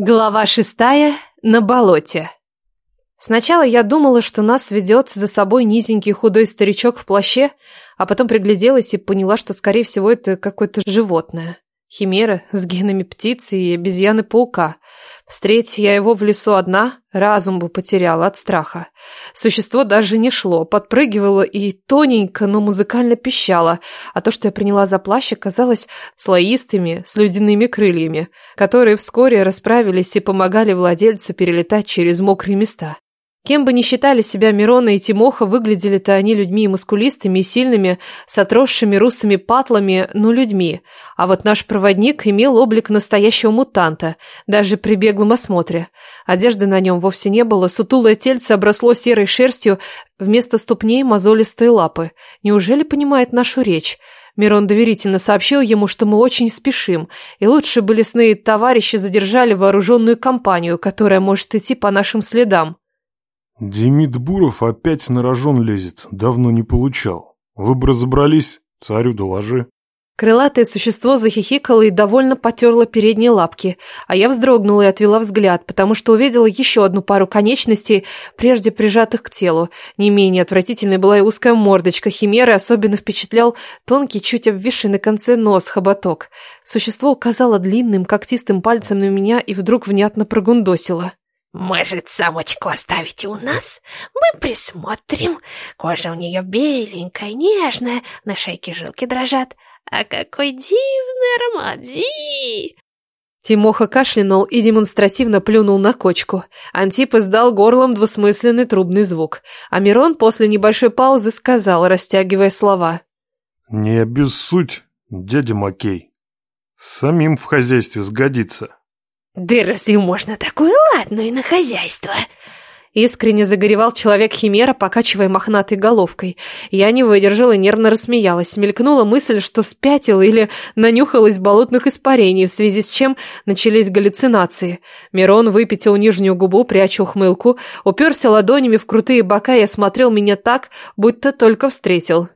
Глава шестая. На болоте. Сначала я думала, что нас ведет за собой низенький худой старичок в плаще, а потом пригляделась и поняла, что, скорее всего, это какое-то животное. Химера с генами птицы и обезьяны-паука. Встреть я его в лесу одна, разум бы потеряла от страха. Существо даже не шло, подпрыгивало и тоненько, но музыкально пищало, а то, что я приняла за плащ, оказалось слоистыми, с ледяными крыльями, которые вскоре расправились и помогали владельцу перелетать через мокрые места. Кем бы ни считали себя Мирона и Тимоха, выглядели-то они людьми мускулистыми и сильными, с отросшими русыми патлами, но людьми. А вот наш проводник имел облик настоящего мутанта, даже при беглом осмотре. Одежды на нем вовсе не было, сутулое тельце обросло серой шерстью, вместо ступней мозолистые лапы. Неужели понимает нашу речь? Мирон доверительно сообщил ему, что мы очень спешим, и лучше бы лесные товарищи задержали вооруженную компанию, которая может идти по нашим следам. Демид Буров опять на рожон лезет, давно не получал. Вы бы разобрались, царю доложи. Крылатое существо захихикало и довольно потерло передние лапки, а я вздрогнула и отвела взгляд, потому что увидела еще одну пару конечностей, прежде прижатых к телу. Не менее отвратительной была и узкая мордочка химеры, особенно впечатлял тонкий, чуть обвисший на конце нос хоботок. Существо указало длинным когтистым пальцем на меня и вдруг внятно прогундосило. Может, самочку оставите у нас? Мы присмотрим. Кожа у нее беленькая, нежная, на шейке жилки дрожат. А какой дивный аромат! Ди! Тимоха кашлянул и демонстративно плюнул на кочку. Антип издал горлом двусмысленный трубный звук. А Мирон после небольшой паузы сказал, растягивая слова. «Не обессудь, дядя Макей. Самим в хозяйстве сгодится». «Да разве можно такую ладную на хозяйство?» Искренне загоревал человек-химера, покачивая мохнатой головкой. Я не выдержала и нервно рассмеялась. Мелькнула мысль, что спятил или нанюхалась болотных испарений, в связи с чем начались галлюцинации. Мирон выпятил нижнюю губу, прячу ухмылку, уперся ладонями в крутые бока и осмотрел меня так, будто только встретил.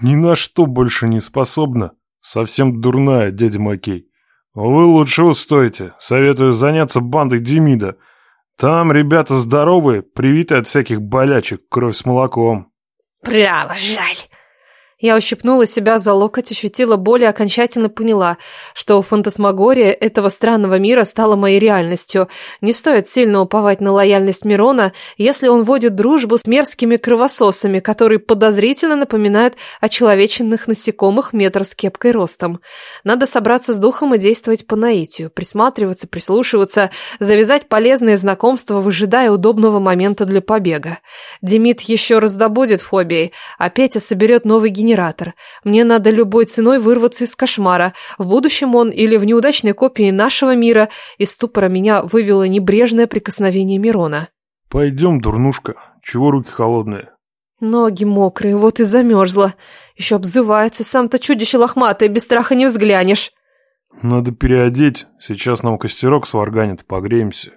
«Ни на что больше не способна. Совсем дурная, дядя Макей. Вы лучше устойте. Советую заняться бандой Демида. Там ребята здоровые, привиты от всяких болячек, кровь с молоком. Право, жаль. Я ущипнула себя за локоть, ощутила боль и окончательно поняла, что фантасмагория этого странного мира стала моей реальностью. Не стоит сильно уповать на лояльность Мирона, если он водит дружбу с мерзкими кровососами, которые подозрительно напоминают очеловеченных насекомых метр с кепкой ростом. Надо собраться с духом и действовать по наитию, присматриваться, прислушиваться, завязать полезные знакомства, выжидая удобного момента для побега. Демид еще раз добудет фобией, а Петя соберет новый генерал генератор. Мне надо любой ценой вырваться из кошмара. В будущем он или в неудачной копии нашего мира. Из ступора меня вывело небрежное прикосновение Мирона. «Пойдем, дурнушка. Чего руки холодные?» Ноги мокрые, вот и замерзла. Еще обзывается, сам-то чудище лохматое, без страха не взглянешь. Надо переодеть, сейчас нам костерок сварганит, погреемся.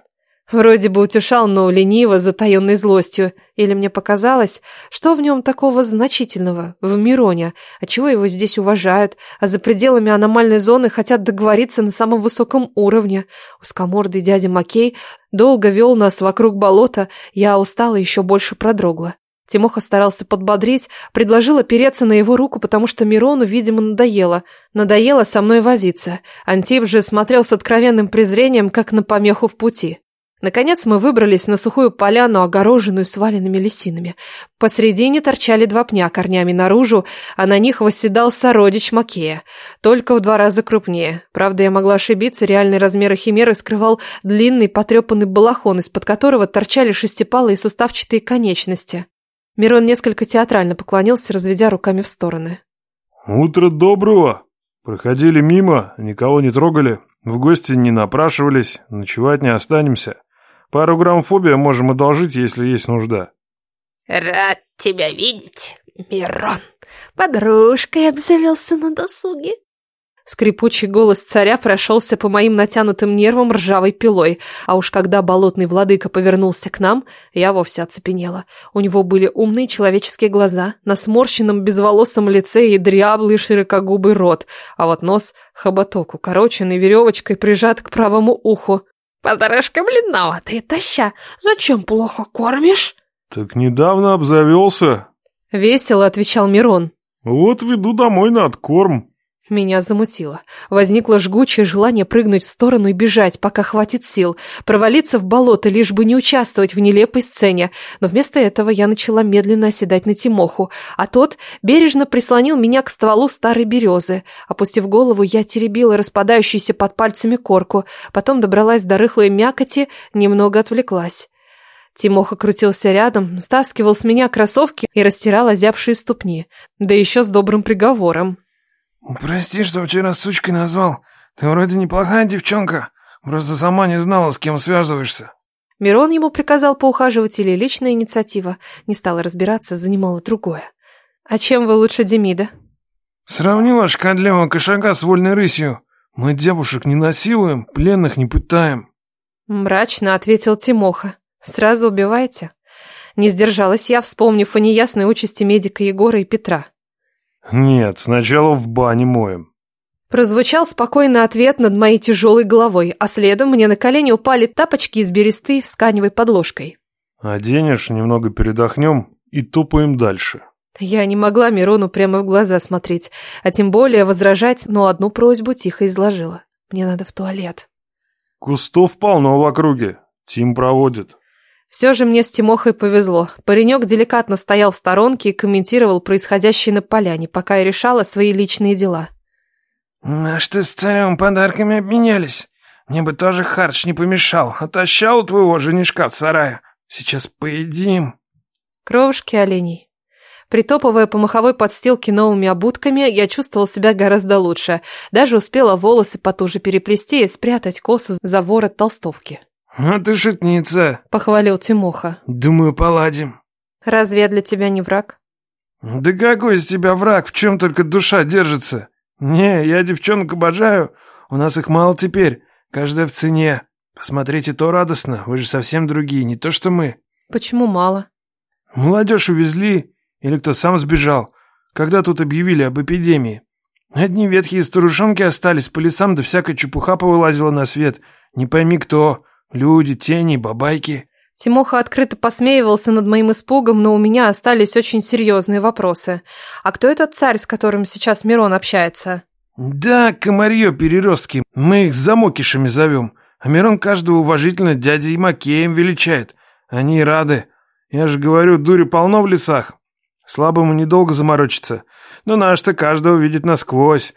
Вроде бы утешал, но лениво, затаенной злостью. Или мне показалось, что в нем такого значительного, в Мироне, чего его здесь уважают, а за пределами аномальной зоны хотят договориться на самом высоком уровне. Узкомордый дядя Макей долго вел нас вокруг болота, я устала еще больше продрогла. Тимоха старался подбодрить, предложил опереться на его руку, потому что Мирону, видимо, надоело. Надоело со мной возиться. Антип же смотрел с откровенным презрением, как на помеху в пути. Наконец мы выбрались на сухую поляну, огороженную сваленными лисинами. Посредине торчали два пня корнями наружу, а на них восседал сородич Макея, только в два раза крупнее. Правда, я могла ошибиться, реальные размеры химеры скрывал длинный потрепанный балахон, из-под которого торчали шестипалые суставчатые конечности. Мирон несколько театрально поклонился, разведя руками в стороны. «Утро доброго! Проходили мимо, никого не трогали, в гости не напрашивались, ночевать не останемся» пару грамм фобия можем одолжить, если есть нужда. Рад тебя видеть, Мирон. Подружкой обзавелся на досуге. Скрипучий голос царя прошелся по моим натянутым нервам ржавой пилой, а уж когда болотный владыка повернулся к нам, я вовсе оцепенела. У него были умные человеческие глаза, на сморщенном безволосом лице и дряблый широкогубый рот, а вот нос — хоботок, укороченный веревочкой, прижат к правому уху. Подрыжка, бледноватая, таща. Зачем плохо кормишь? Так недавно обзавелся. Весело отвечал Мирон. Вот веду домой на откорм. Меня замутило. Возникло жгучее желание прыгнуть в сторону и бежать, пока хватит сил, провалиться в болото, лишь бы не участвовать в нелепой сцене. Но вместо этого я начала медленно оседать на Тимоху, а тот бережно прислонил меня к стволу старой березы. Опустив голову, я теребила распадающуюся под пальцами корку, потом добралась до рыхлой мякоти, немного отвлеклась. Тимоха крутился рядом, стаскивал с меня кроссовки и растирал озябшие ступни, да еще с добрым приговором. «Прости, что вчера сучкой назвал. Ты вроде неплохая девчонка. Просто сама не знала, с кем связываешься». Мирон ему приказал поухаживать или личная инициатива. Не стала разбираться, занимала другое. «А чем вы лучше Демида?» «Сравнила шкадлевого кошака с вольной рысью. Мы девушек не насилуем, пленных не пытаем». Мрачно ответил Тимоха. «Сразу убивайте. Не сдержалась я, вспомнив о неясной участи медика Егора и Петра. Нет, сначала в бане моем. Прозвучал спокойный ответ над моей тяжелой головой, а следом мне на колени упали тапочки из бересты с тканевой подложкой. Оденешь, немного передохнем и тупаем дальше. Я не могла Мирону прямо в глаза смотреть, а тем более возражать, но одну просьбу тихо изложила. Мне надо в туалет. Кустов полно в округе. Тим проводит. Все же мне с Тимохой повезло. Паренек деликатно стоял в сторонке и комментировал происходящее на поляне, пока я решала свои личные дела. А что с царем подарками обменялись. Мне бы тоже харч не помешал. Отощал твоего женишка в сарае. Сейчас поедим». Кровушки оленей. Притопывая по маховой подстилке новыми обутками, я чувствовала себя гораздо лучше. Даже успела волосы потуже переплести и спрятать косу за ворот толстовки. А ты шутница!» — похвалил Тимоха. «Думаю, поладим». «Разве я для тебя не враг?» «Да какой из тебя враг? В чем только душа держится? Не, я девчонок обожаю. У нас их мало теперь. Каждая в цене. Посмотрите, то радостно. Вы же совсем другие, не то что мы». «Почему мало?» «Молодежь увезли. Или кто сам сбежал. Когда тут объявили об эпидемии. Одни ветхие старушонки остались по лесам, да всякая чепуха повылазила на свет. Не пойми кто люди, тени, бабайки». Тимоха открыто посмеивался над моим испугом, но у меня остались очень серьезные вопросы. «А кто этот царь, с которым сейчас Мирон общается?» «Да, комарье переростки. Мы их замокишами зовем. А Мирон каждого уважительно дядей Макеем величает. Они рады. Я же говорю, дури полно в лесах. Слабому недолго заморочиться. Но наш-то каждого видит насквозь.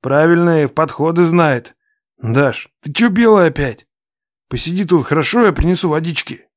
Правильные подходы знает. Даш, ты чё белая опять?» Посиди тут хорошо, я принесу водички».